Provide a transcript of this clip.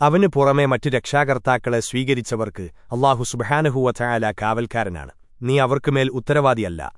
അവനു പുറമെ മറ്റു രക്ഷാകർത്താക്കളെ സ്വീകരിച്ചവർക്ക് അള്ളാഹു സുബഹാനഹുവ ചായാല കാവൽക്കാരനാണ്. നീ അവർക്കുമേൽ ഉത്തരവാദിയല്ല.